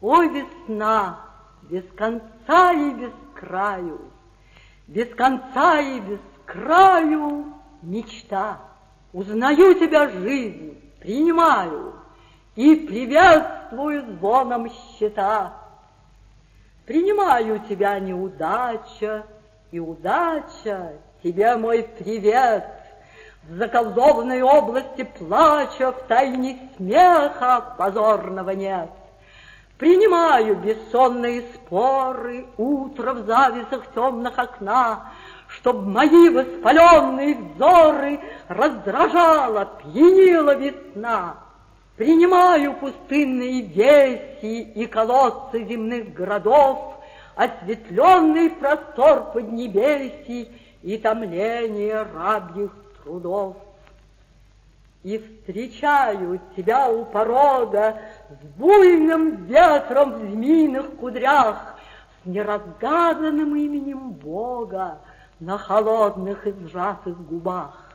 О, весна, без конца и без краю, Без конца и без краю мечта. Узнаю тебя, жизнь, принимаю И приветствую звоном счета. Принимаю тебя, неудача, И удача тебе мой привет. В заколдованной области плача В тайне смеха позорного нет. Принимаю бессонные споры Утро в завесах темных окна, Чтоб мои воспаленные взоры Раздражала, пьянила весна. Принимаю пустынные веси И колодцы земных городов, Осветленный простор поднебесий И томление рабьих трудов и встречаю тебя у порога с буйным ветром в змеиных кудрях, с неразгаданным именем Бога на холодных и сжатых губах.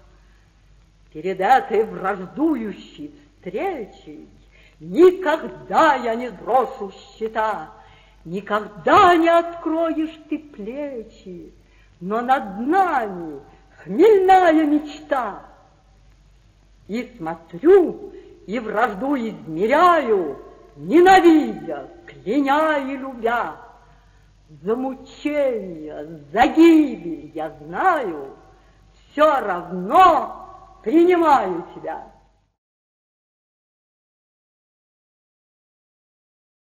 Перед этой враждующей встречей никогда я не сброшу счета, никогда не откроешь ты плечи, но над нами хмельная мечта — и смотрю, и вражду измеряю, Ненавидя, кляня и любя. За мучения, за гибель я знаю, Все равно принимаю тебя.